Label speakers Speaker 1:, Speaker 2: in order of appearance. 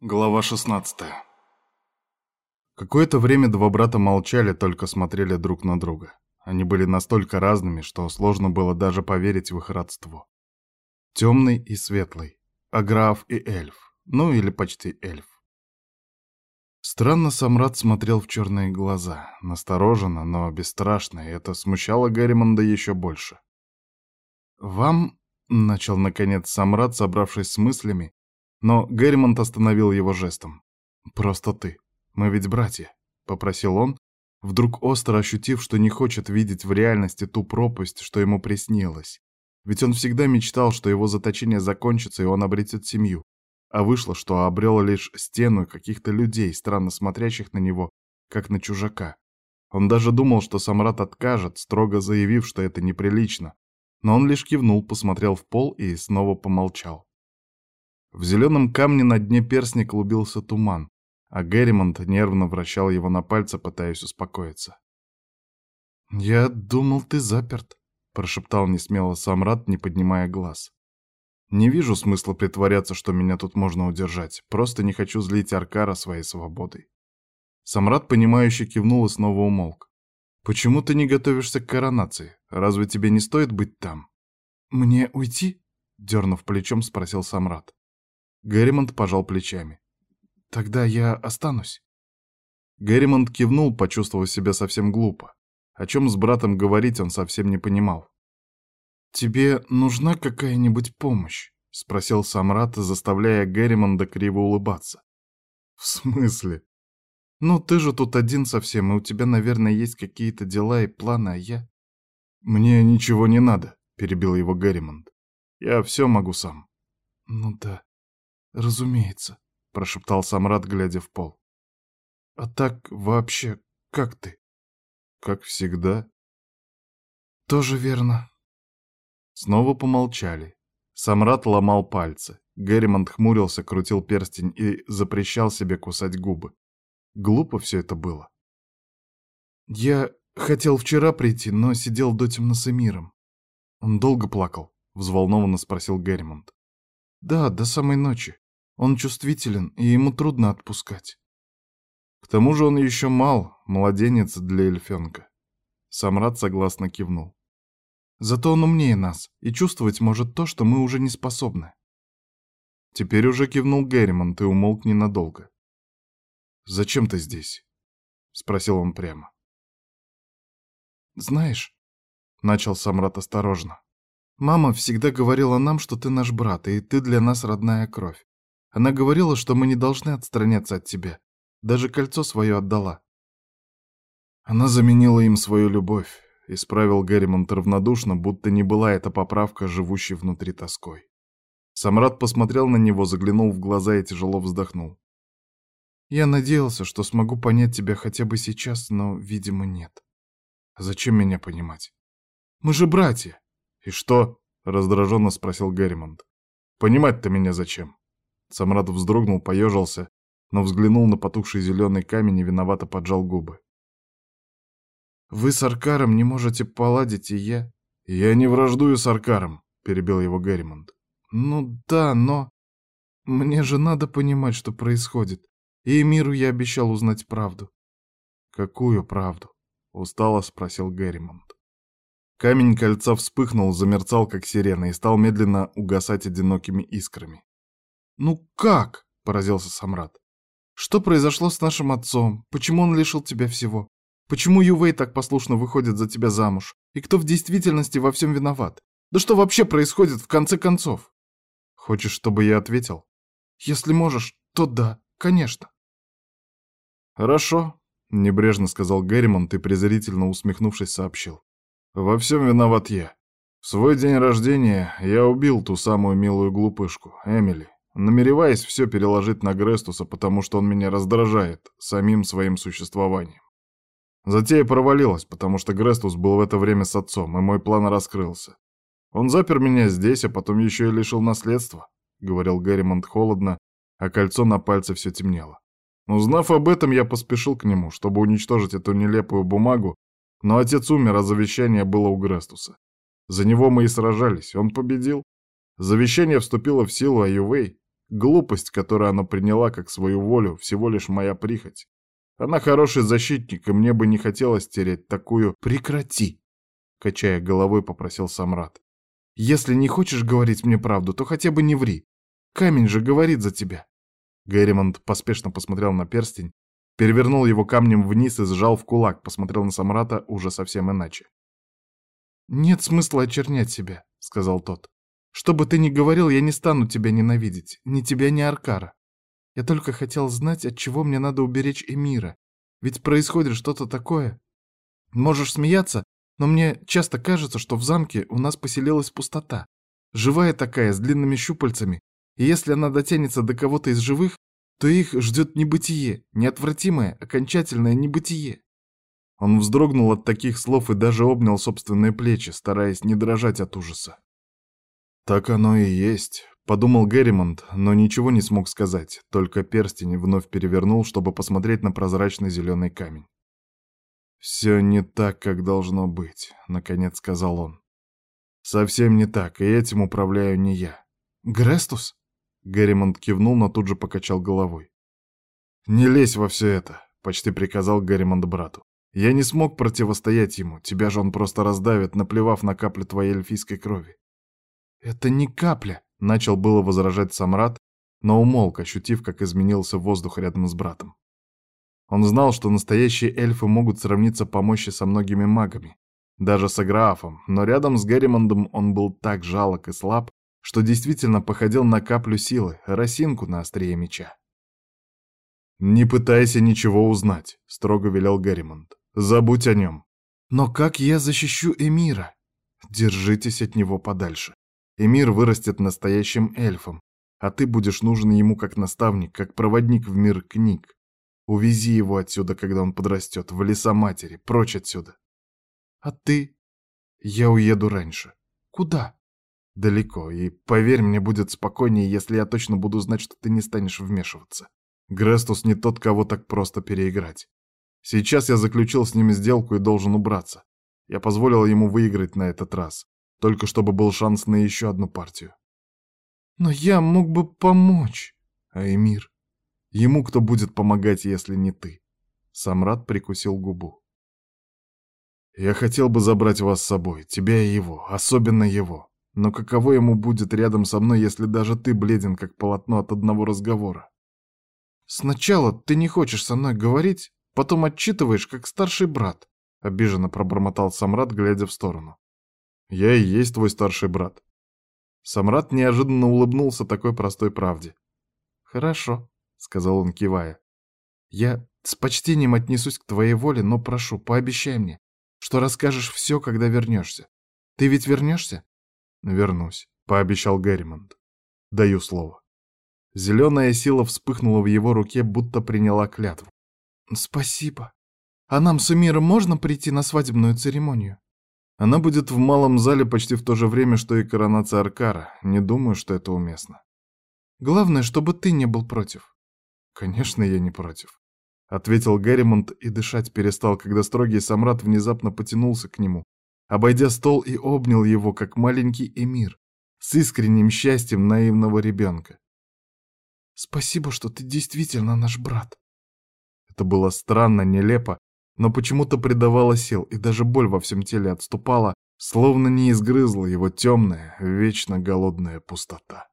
Speaker 1: Глава 16 Какое-то время два брата молчали, только смотрели друг на друга. Они были настолько разными, что сложно было даже поверить в их родство. Темный и светлый, аграф и эльф, ну или почти эльф. Странно Самрад смотрел в черные глаза, настороженно, но бесстрашно, и это смущало Гарримонда еще больше. «Вам...» — начал, наконец, Самрад, собравшись с мыслями, но Герримонт остановил его жестом. «Просто ты. Мы ведь братья», — попросил он, вдруг остро ощутив, что не хочет видеть в реальности ту пропасть, что ему приснилось. Ведь он всегда мечтал, что его заточение закончится, и он обретет семью. А вышло, что обрел лишь стену каких-то людей, странно смотрящих на него, как на чужака. Он даже думал, что Самрат откажет, строго заявив, что это неприлично. Но он лишь кивнул, посмотрел в пол и снова помолчал. В зеленом камне на дне перстня клубился туман, а Герримонт нервно вращал его на пальце, пытаясь успокоиться. «Я думал, ты заперт», — прошептал несмело Самрат, не поднимая глаз. «Не вижу смысла притворяться, что меня тут можно удержать. Просто не хочу злить Аркара своей свободой». Самрат, понимающе кивнул и снова умолк. «Почему ты не готовишься к коронации? Разве тебе не стоит быть там?» «Мне уйти?» — дернув плечом, спросил Самрат. Герримонт пожал плечами. «Тогда я останусь». Герримонт кивнул, почувствовав себя совсем глупо. О чем с братом говорить он совсем не понимал. «Тебе нужна какая-нибудь помощь?» — спросил Самрат, заставляя Герримонда криво улыбаться. «В смысле?» «Ну, ты же тут один совсем, и у тебя, наверное, есть какие-то дела и планы, а я...» «Мне ничего не надо», — перебил его Герримонт. «Я все могу сам». «Ну да, «Разумеется», — прошептал Самрад, глядя в пол. «А так вообще, как ты?» «Как всегда». «Тоже верно». Снова помолчали. Самрад ломал пальцы. Герримонт хмурился, крутил перстень и запрещал себе кусать губы. Глупо все это было. «Я хотел вчера прийти, но сидел до темно с Эмиром». «Он долго плакал?» — взволнованно спросил Герримонт. Да, до самой ночи. Он чувствителен, и ему трудно отпускать. К тому же он еще мал, младенец для эльфенка. Самрад согласно кивнул. Зато он умнее нас и чувствовать может то, что мы уже не способны. Теперь уже кивнул Герримон, ты умолк ненадолго. «Зачем ты здесь?» — спросил он прямо. «Знаешь...» — начал Самрат осторожно. Мама всегда говорила нам, что ты наш брат, и ты для нас родная кровь. Она говорила, что мы не должны отстраняться от тебя. Даже кольцо свое отдала. Она заменила им свою любовь, исправил Герримонт равнодушно, будто не была эта поправка, живущей внутри тоской. Самрад посмотрел на него, заглянул в глаза и тяжело вздохнул. Я надеялся, что смогу понять тебя хотя бы сейчас, но, видимо, нет. Зачем меня понимать? Мы же братья. «И что?» — раздраженно спросил Герримонт. «Понимать-то меня зачем?» Самрад вздрогнул, поежился, но взглянул на потухший зеленый камень и виновато поджал губы. «Вы с Аркаром не можете поладить, и я...» «Я не враждую с Аркаром», — перебил его Герримонт. «Ну да, но... Мне же надо понимать, что происходит. И миру я обещал узнать правду». «Какую правду?» — устало спросил Герримонт. Камень кольца вспыхнул, замерцал, как сирена, и стал медленно угасать одинокими искрами. «Ну как?» — поразился Самрад. «Что произошло с нашим отцом? Почему он лишил тебя всего? Почему Ювей так послушно выходит за тебя замуж? И кто в действительности во всем виноват? Да что вообще происходит в конце концов?» «Хочешь, чтобы я ответил?» «Если можешь, то да, конечно».
Speaker 2: «Хорошо», — небрежно сказал Герримонт и, презрительно усмехнувшись, сообщил. Во всем виноват я. В свой день рождения я убил ту самую милую глупышку, Эмили, намереваясь все переложить на Грестуса, потому что он меня раздражает самим своим существованием. Затея провалилась, потому что Грестус был в это время с отцом, и мой план раскрылся. Он запер меня здесь, а потом еще и лишил наследства, — говорил Герримонт холодно, а кольцо на пальце все темнело. Узнав об этом, я поспешил к нему, чтобы уничтожить эту нелепую бумагу но отец умер, а завещание было у Грестуса. За него мы и сражались, он победил. Завещание вступило в силу, а Ювей,
Speaker 1: Глупость, которую она приняла как свою волю, всего лишь моя прихоть. Она хороший защитник, и мне бы не хотелось терять такую...
Speaker 2: Прекрати! Качая головой, попросил Самрат. Если не хочешь говорить мне правду, то хотя бы не ври. Камень же говорит за тебя.
Speaker 1: Герримонт поспешно посмотрел на перстень, перевернул его камнем вниз и сжал в кулак, посмотрел на Самрата уже совсем иначе.
Speaker 2: «Нет смысла очернять себя», — сказал тот. «Что бы ты ни говорил, я не стану тебя ненавидеть, ни тебя, ни Аркара. Я только хотел знать, от чего мне надо уберечь Эмира. Ведь происходит что-то такое. Можешь смеяться, но мне часто кажется, что в замке у нас поселилась пустота. Живая такая, с длинными щупальцами. И если она дотянется до кого-то из живых, то их ждет небытие, неотвратимое, окончательное небытие.
Speaker 1: Он вздрогнул от таких слов и даже обнял собственные плечи, стараясь не дрожать от ужаса. «Так оно и есть», — подумал Герримонт, но ничего не смог сказать, только перстень вновь перевернул, чтобы посмотреть на прозрачный зеленый камень. «Все не так, как должно быть», — наконец сказал он. «Совсем не так, и этим управляю не я».
Speaker 2: «Грестус?»
Speaker 1: Герримонт кивнул, но тут же покачал головой. «Не лезь во все это», — почти приказал Герримонт брату. «Я не смог противостоять ему, тебя же он просто раздавит, наплевав на каплю твоей эльфийской крови».
Speaker 2: «Это не капля», —
Speaker 1: начал было возражать Самрат, но умолк, ощутив, как изменился воздух рядом с братом. Он знал, что настоящие эльфы могут сравниться по мощи со многими магами, даже с Аграафом, но рядом с Герримондом он был так жалок и слаб, что действительно походил на каплю силы, росинку на острие меча. «Не пытайся ничего узнать», — строго велел Герримонд. «Забудь о нем».
Speaker 2: «Но как я защищу Эмира?»
Speaker 1: «Держитесь от него подальше. Эмир вырастет настоящим эльфом, а ты будешь нужен ему как наставник, как проводник в мир книг. Увези его отсюда, когда он подрастет, в леса матери, прочь отсюда.
Speaker 2: А ты?
Speaker 1: Я уеду раньше.
Speaker 2: Куда?
Speaker 1: Далеко, и поверь, мне будет спокойнее, если я точно буду знать, что ты не станешь вмешиваться. Грестус не тот, кого так просто переиграть. Сейчас я заключил с ними сделку и должен убраться. Я позволил ему выиграть на этот раз, только чтобы был шанс на еще одну партию.
Speaker 2: Но я мог бы помочь.
Speaker 1: А Эмир? Ему кто будет помогать, если не ты? Самрад прикусил губу. Я хотел бы забрать вас с собой, тебя и его, особенно его. Но каково ему будет рядом со мной, если даже ты бледен, как полотно от одного разговора?
Speaker 2: Сначала ты не хочешь со мной говорить, потом отчитываешь, как старший брат, — обиженно пробормотал Самрад, глядя в сторону.
Speaker 1: Я и есть твой старший брат. Самрад неожиданно улыбнулся такой простой правде.
Speaker 2: Хорошо, — сказал он, кивая. «Я с почтением отнесусь к твоей воле, но прошу, пообещай мне, что расскажешь все, когда вернешься. Ты ведь вернешься?»
Speaker 1: «Вернусь», — пообещал Герримонт. «Даю слово». Зеленая сила вспыхнула в его руке, будто приняла клятву.
Speaker 2: «Спасибо. А нам с Эмиром можно прийти на свадебную церемонию?»
Speaker 1: Она будет в малом зале почти в то же время, что и коронация Аркара. Не думаю, что это уместно.
Speaker 2: Главное, чтобы ты не был против.
Speaker 1: «Конечно, я не против», — ответил Герримонт и дышать перестал, когда строгий самрат внезапно потянулся к нему, обойдя стол и обнял его, как маленький эмир, с искренним счастьем наивного ребенка.
Speaker 2: «Спасибо, что ты действительно наш брат».
Speaker 1: Это было странно, нелепо, но почему-то придавало сил, и даже боль во всем теле отступала, словно не изгрызла его темная, вечно голодная пустота.